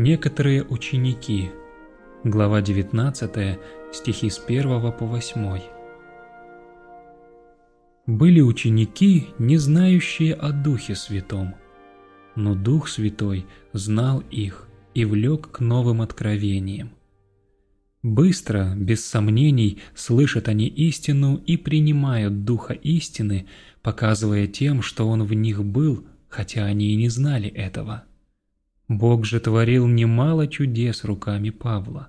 Некоторые ученики. Глава 19, стихи с 1 по 8. Были ученики, не знающие о Духе Святом, но Дух Святой знал их и влек к новым откровениям. Быстро, без сомнений, слышат они истину и принимают Духа истины, показывая тем, что Он в них был, хотя они и не знали этого. Бог же творил немало чудес руками Павла.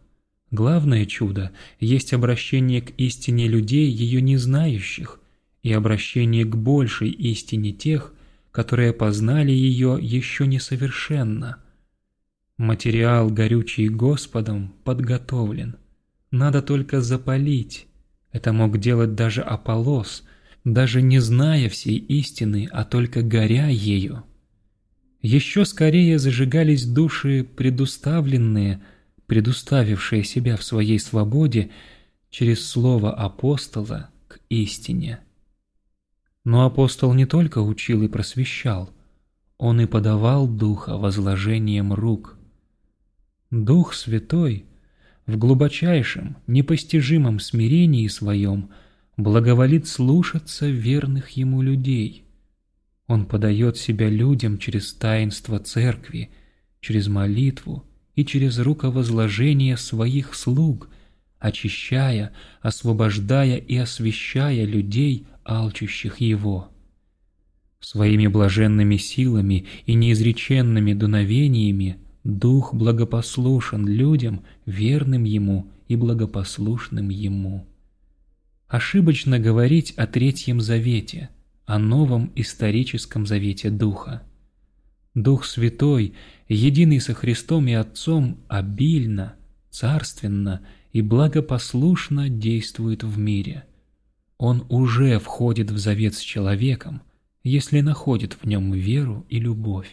Главное чудо есть обращение к истине людей, ее не знающих, и обращение к большей истине тех, которые познали ее еще несовершенно. Материал, горючий Господом, подготовлен. Надо только запалить. Это мог делать даже Аполлос, даже не зная всей истины, а только горя ею еще скорее зажигались души предуставленные, предуставившие себя в своей свободе через слово апостола к истине. Но апостол не только учил и просвещал, он и подавал Духа возложением рук. Дух Святой в глубочайшем, непостижимом смирении своем благоволит слушаться верных Ему людей – он подает себя людям через таинство церкви, через молитву и через руковозложение своих слуг, очищая, освобождая и освещая людей, алчущих Его. Своими блаженными силами и неизреченными дуновениями Дух благопослушен людям, верным Ему и благопослушным Ему. Ошибочно говорить о Третьем Завете – о новом историческом завете Духа. Дух Святой, единый со Христом и Отцом, обильно, царственно и благопослушно действует в мире. Он уже входит в завет с человеком, если находит в нем веру и любовь.